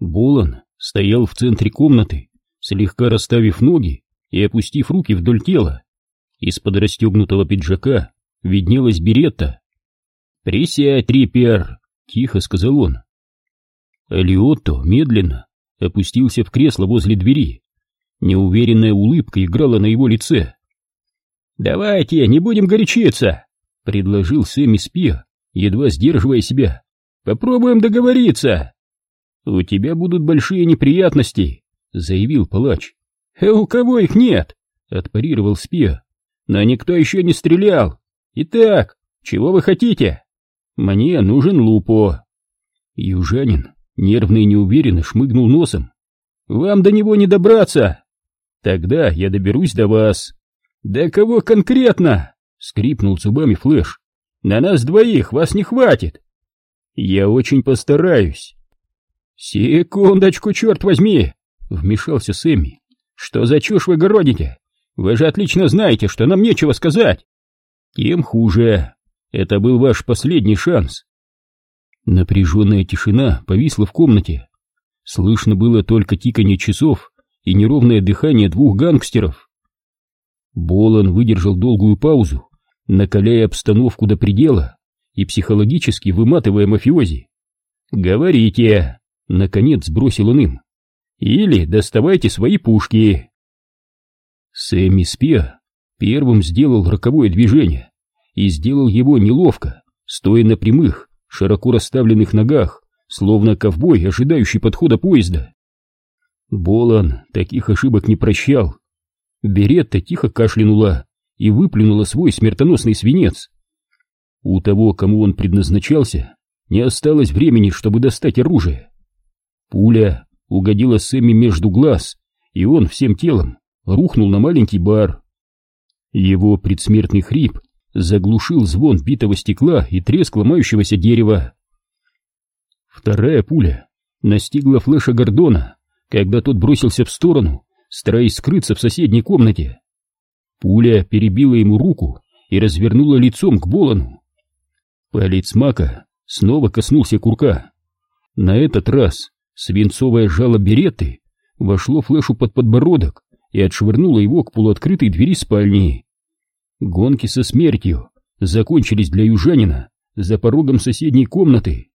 Болон стоял в центре комнаты, слегка расставив ноги и опустив руки вдоль тела. Из-под расстегнутого пиджака виднелась беретта. «Присядь, Риппер!» — тихо сказал он. Алиотто медленно опустился в кресло возле двери. Неуверенная улыбка играла на его лице. «Давайте, не будем горячиться!» — предложил Сэмми Спиа, едва сдерживая себя. «Попробуем договориться!» «У тебя будут большие неприятности», — заявил палач. «А у кого их нет?» — отпарировал Спиа. «Но никто еще не стрелял. Итак, чего вы хотите?» «Мне нужен Лупо». Южанин нервно и неуверенно шмыгнул носом. «Вам до него не добраться!» «Тогда я доберусь до вас». «Да кого конкретно?» — скрипнул зубами Флэш. «На нас двоих вас не хватит». «Я очень постараюсь». «Секундочку, черт возьми!» — вмешался Сэмми. «Что за чушь вы городите? Вы же отлично знаете, что нам нечего сказать!» «Тем хуже. Это был ваш последний шанс». Напряженная тишина повисла в комнате. Слышно было только тиканье часов и неровное дыхание двух гангстеров. Болон выдержал долгую паузу, накаляя обстановку до предела и психологически выматывая мафиози. «Говорите!» — наконец сбросил он им. «Или доставайте свои пушки!» Сэмми Спиа первым сделал роковое движение и сделал его неловко, стоя на прямых, широко расставленных ногах, словно ковбой, ожидающий подхода поезда. Болон таких ошибок не прощал Беретта тихо кашлянула и выплюнула свой смертоносный свинец. У того, кому он предназначался, не осталось времени, чтобы достать оружие. Пуля угодила Сэмми между глаз, и он всем телом рухнул на маленький бар. Его предсмертный хрип заглушил звон битого стекла и треск ломающегося дерева. Вторая пуля настигла Флэша Гордона, когда тот бросился в сторону стараясь скрыться в соседней комнате. Пуля перебила ему руку и развернула лицом к Болону. Палец Мака снова коснулся курка. На этот раз свинцовое жало береты вошло Флэшу под подбородок и отшвырнуло его к полуоткрытой двери спальни. Гонки со смертью закончились для южанина за порогом соседней комнаты.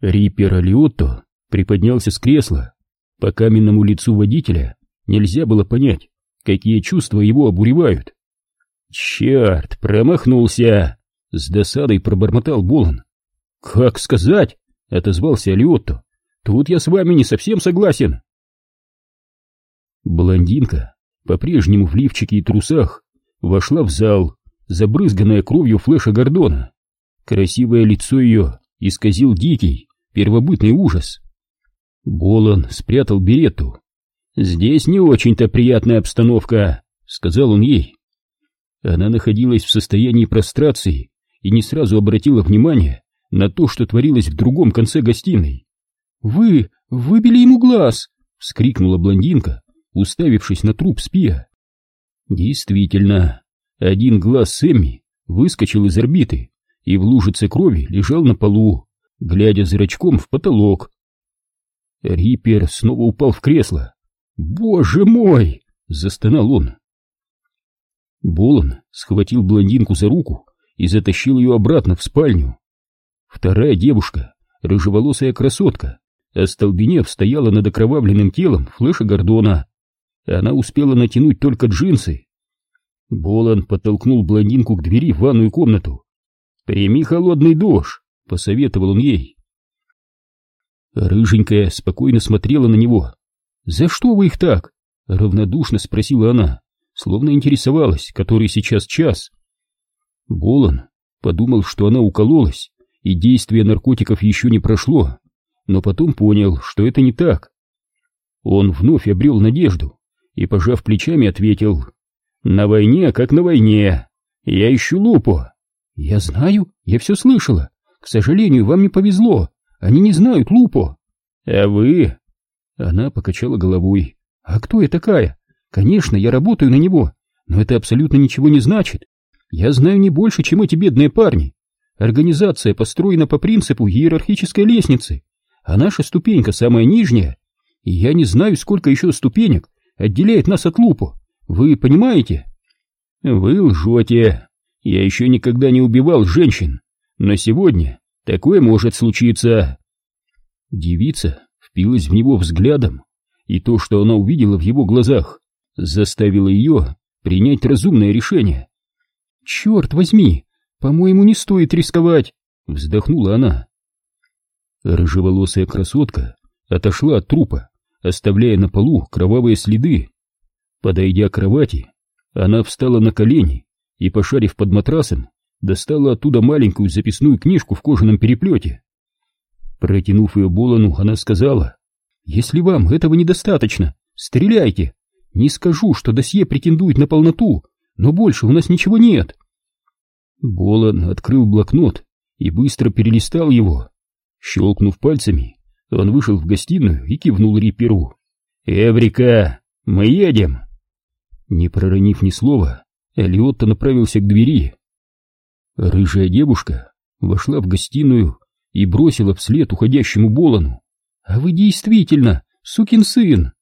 Риппер Алиотто приподнялся с кресла по каменному лицу водителя нельзя было понять, какие чувства его обуревают. «Черт, промахнулся!» — с досадой пробормотал Болон. «Как сказать?» — отозвался Алиотто. «Тут я с вами не совсем согласен». Блондинка, по-прежнему в лифчике и трусах, вошла в зал, забрызганная кровью флеша Гордона. Красивое лицо ее исказил дикий, первобытный ужас. Болон спрятал берету. «Здесь не очень-то приятная обстановка», — сказал он ей. Она находилась в состоянии прострации и не сразу обратила внимание на то, что творилось в другом конце гостиной. «Вы выбили ему глаз!» — вскрикнула блондинка, уставившись на труп спия. Действительно, один глаз Сэмми выскочил из орбиты и в лужице крови лежал на полу, глядя зрачком в потолок. Риппер снова упал в кресло. «Боже мой!» — застонал он. Болон схватил блондинку за руку и затащил ее обратно в спальню. Вторая девушка, рыжеволосая красотка, остолбенев, стояла над окровавленным телом Флэша Гордона. Она успела натянуть только джинсы. Болон подтолкнул блондинку к двери в ванную комнату. «Прими холодный душ», — посоветовал он ей. Рыженькая спокойно смотрела на него. «За что вы их так?» — равнодушно спросила она, словно интересовалась, который сейчас час. Болон подумал, что она укололась, и действие наркотиков еще не прошло, но потом понял, что это не так. Он вновь обрел надежду и, пожав плечами, ответил «На войне, как на войне. Я ищу лупу». «Я знаю, я все слышала. К сожалению, вам не повезло. Они не знают Лупо. А вы? Она покачала головой. А кто я такая? Конечно, я работаю на него, но это абсолютно ничего не значит. Я знаю не больше, чем эти бедные парни. Организация построена по принципу иерархической лестницы. а наша ступенька самая нижняя, и я не знаю, сколько еще ступенек отделяет нас от Лупо. Вы понимаете? Вы лжете. Я еще никогда не убивал женщин, но сегодня такое может случиться. Девица впилась в него взглядом, и то, что она увидела в его глазах, заставило ее принять разумное решение. «Черт возьми, по-моему, не стоит рисковать», — вздохнула она. Рыжеволосая красотка отошла от трупа, оставляя на полу кровавые следы. Подойдя к кровати, она встала на колени и, пошарив под матрасом, достала оттуда маленькую записную книжку в кожаном переплете. Протянув ее Болону, она сказала, «Если вам этого недостаточно, стреляйте. Не скажу, что досье претендует на полноту, но больше у нас ничего нет. Болон открыл блокнот и быстро перелистал его. Щелкнув пальцами, он вышел в гостиную и кивнул Риперу. «Эврика, мы едем!» Не проронив ни слова, Элиотта направился к двери. Рыжая девушка вошла в гостиную и бросила вслед уходящему Болону. «А вы действительно сукин сын!»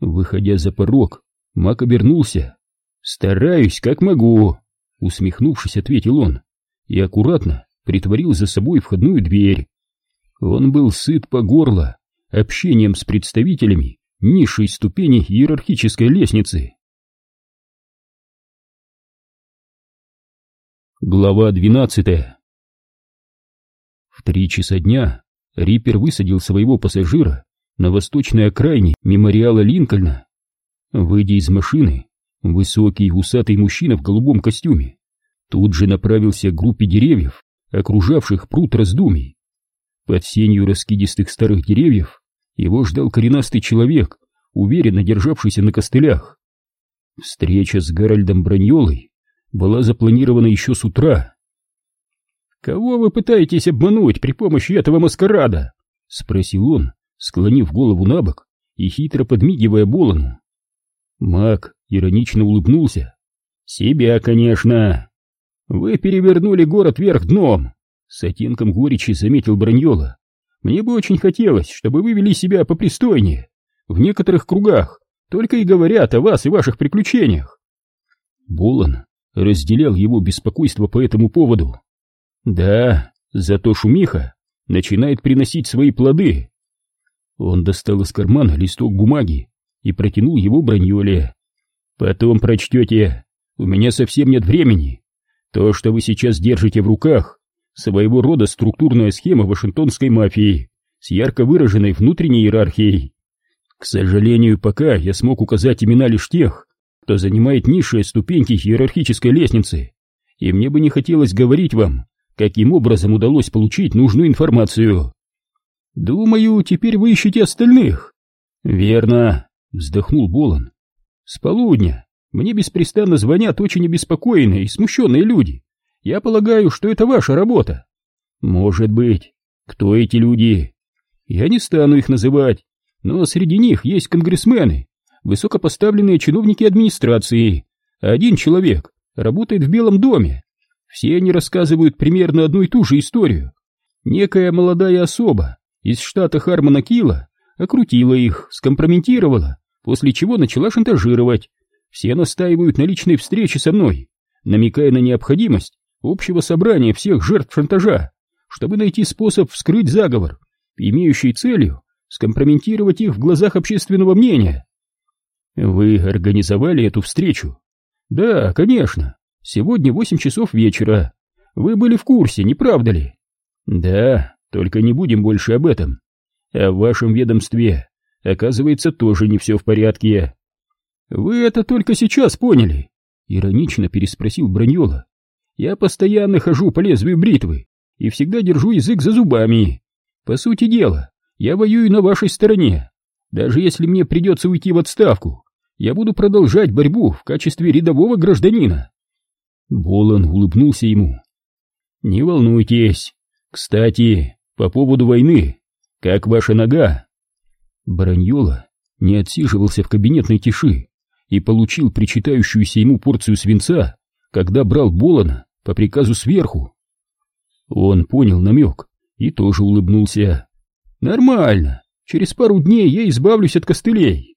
Выходя за порог, Мак обернулся. «Стараюсь, как могу», — усмехнувшись, ответил он и аккуратно притворил за собой входную дверь. Он был сыт по горло общением с представителями низшей ступени иерархической лестницы. Глава двенадцатая В три часа дня Риппер высадил своего пассажира на восточной окраине мемориала Линкольна. Выйдя из машины, Высокий усатый мужчина в голубом костюме тут же направился к группе деревьев, окружавших пруд раздумий. Под сенью раскидистых старых деревьев его ждал коренастый человек, уверенно державшийся на костылях. Встреча с Гарольдом Браньолой была запланирована еще с утра. «Кого вы пытаетесь обмануть при помощи этого маскарада?» — спросил он, склонив голову на бок и хитро подмигивая Болону. Маг иронично улыбнулся. «Себя, конечно. Вы перевернули город вверх дном», — с оттенком горечи заметил Браньола. «Мне бы очень хотелось, чтобы вы вели себя попристойнее. В некоторых кругах только и говорят о вас и ваших приключениях». Болон разделял его беспокойство по этому поводу. «Да, зато шумиха начинает приносить свои плоды». Он достал из кармана листок бумаги и протянул его Браньоле. Потом прочтете. У меня совсем нет времени. То, что вы сейчас держите в руках, своего рода структурная схема вашингтонской мафии с ярко выраженной внутренней иерархией. К сожалению, пока я смог указать имена лишь тех, кто занимает низшие ступеньки иерархической лестницы, и мне бы не хотелось говорить вам, каким образом удалось получить нужную информацию. Думаю, теперь вы ищете остальных. Верно, вздохнул Болон. С полудня мне беспрестанно звонят очень обеспокоенные и смущенные люди. Я полагаю, что это ваша работа. Может быть. Кто эти люди? Я не стану их называть, но среди них есть конгрессмены, высокопоставленные чиновники администрации. Один человек работает в Белом доме. Все они рассказывают примерно одну и ту же историю. Некая молодая особа из штата Хармона Килла окрутила их, скомпрометировала после чего начала шантажировать. Все настаивают на личной встрече со мной, намекая на необходимость общего собрания всех жертв шантажа, чтобы найти способ вскрыть заговор, имеющий целью скомпрометировать их в глазах общественного мнения. Вы организовали эту встречу? Да, конечно. Сегодня восемь часов вечера. Вы были в курсе, не правда ли? Да, только не будем больше об этом. А в вашем ведомстве оказывается, тоже не все в порядке. «Вы это только сейчас поняли?» — иронично переспросил Браньола. «Я постоянно хожу по лезвию бритвы и всегда держу язык за зубами. По сути дела, я воюю на вашей стороне. Даже если мне придется уйти в отставку, я буду продолжать борьбу в качестве рядового гражданина». Болон улыбнулся ему. «Не волнуйтесь. Кстати, по поводу войны, как ваша нога?» Бараньола не отсиживался в кабинетной тиши и получил причитающуюся ему порцию свинца, когда брал Болона по приказу сверху. Он понял намек и тоже улыбнулся. Нормально. Через пару дней я избавлюсь от костылей.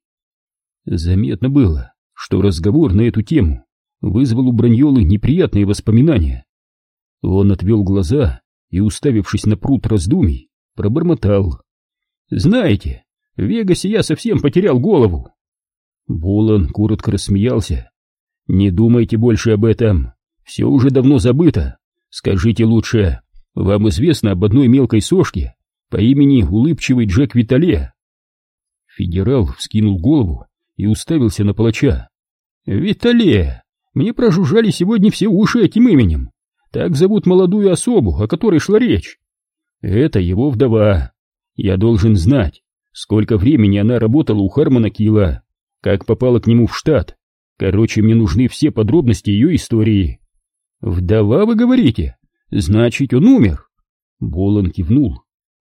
Заметно было, что разговор на эту тему вызвал у Браньолы неприятные воспоминания. Он отвел глаза и, уставившись на пруд раздумий, пробормотал. «Знаете, в Вегасе я совсем потерял голову». Болон коротко рассмеялся. «Не думайте больше об этом. Все уже давно забыто. Скажите лучше, вам известно об одной мелкой сошке по имени улыбчивый Джек Витале?» Федерал вскинул голову и уставился на палача. «Витале! Мне прожужжали сегодня все уши этим именем. Так зовут молодую особу, о которой шла речь. Это его вдова. Я должен знать, сколько времени она работала у Хармона Килла, как попала к нему в штат. Короче, мне нужны все подробности ее истории. Вдова, вы говорите? Значит, он умер? Болон кивнул.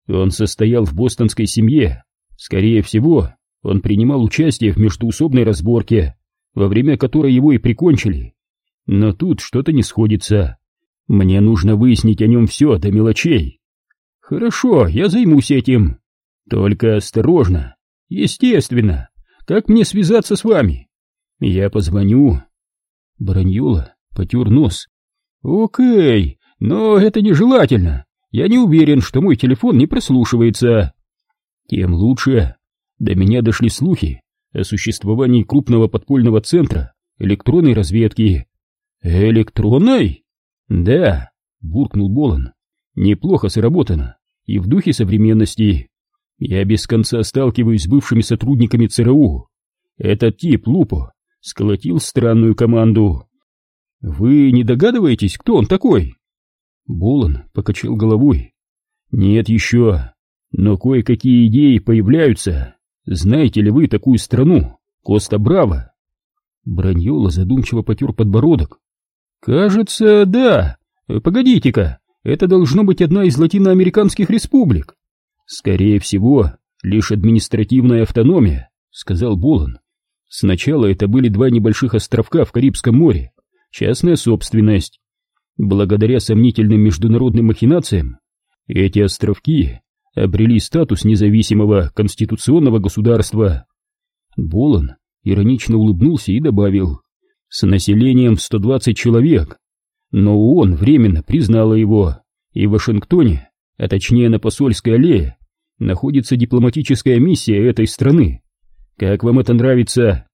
Он состоял в бостонской семье. Скорее всего, он принимал участие в междуусобной разборке, во время которой его и прикончили. Но тут что-то не сходится. Мне нужно выяснить о нем все до мелочей. Хорошо, я займусь этим. Только осторожно. Естественно. Как мне связаться с вами? Я позвоню. Бараньола потер нос. Окей, но это нежелательно. Я не уверен, что мой телефон не прослушивается. Тем лучше. До меня дошли слухи о существовании крупного подпольного центра электронной разведки. Электронной? Да, буркнул Болон. Неплохо сработано и в духе современности. Я без конца сталкиваюсь с бывшими сотрудниками ЦРУ. Этот тип Лупо сколотил странную команду. Вы не догадываетесь, кто он такой? Болон покачал головой. Нет еще, но кое-какие идеи появляются. Знаете ли вы такую страну? Коста-Браво. Браньола задумчиво потер подбородок. Кажется, да. Погодите-ка, это должно быть одна из латиноамериканских республик. Скорее всего, лишь административная автономия, сказал Болон. Сначала это были два небольших островка в Карибском море, частная собственность. Благодаря сомнительным международным махинациям эти островки обрели статус независимого конституционного государства. Болон иронично улыбнулся и добавил, с населением в 120 человек, но ООН временно признала его, и в Вашингтоне, а точнее на посольской аллее, находится дипломатическая миссия этой страны. Как вам это нравится?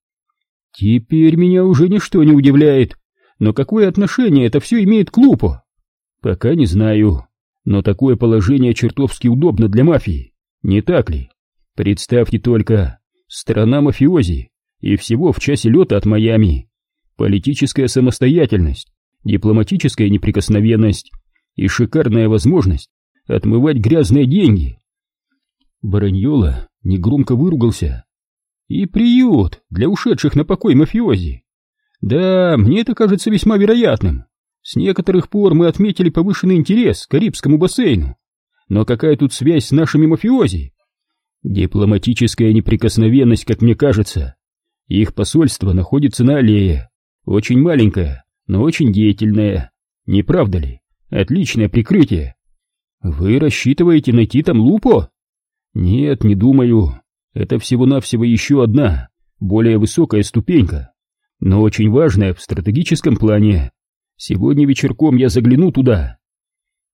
Теперь меня уже ничто не удивляет, но какое отношение это все имеет к Лупу? Пока не знаю, но такое положение чертовски удобно для мафии, не так ли? Представьте только, страна мафиози и всего в часе лета от Майами. Политическая самостоятельность, дипломатическая неприкосновенность и шикарная возможность отмывать грязные деньги. Бараньола негромко выругался. И приют для ушедших на покой мафиози. Да, мне это кажется весьма вероятным. С некоторых пор мы отметили повышенный интерес к Карибскому бассейну. Но какая тут связь с нашими мафиози? Дипломатическая неприкосновенность, как мне кажется. Их посольство находится на аллее. Очень маленькое, но очень деятельное. Не правда ли? Отличное прикрытие. Вы рассчитываете найти там Лупо? Нет, не думаю. Это всего-навсего еще одна, более высокая ступенька, но очень важная в стратегическом плане. Сегодня вечерком я загляну туда.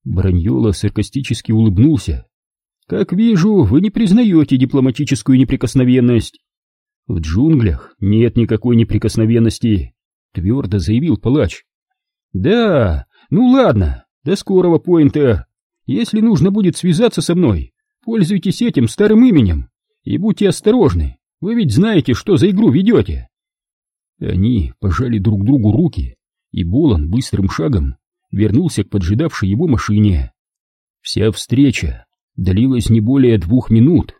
Браньола саркастически улыбнулся. Как вижу, вы не признаете дипломатическую неприкосновенность. В джунглях нет никакой неприкосновенности, твердо заявил палач. Да, ну ладно, до скорого, Пойнтер. Если нужно будет связаться со мной, пользуйтесь этим старым именем и будьте осторожны, вы ведь знаете, что за игру ведете. Они пожали друг другу руки, и Болон быстрым шагом вернулся к поджидавшей его машине. Вся встреча длилась не более двух минут.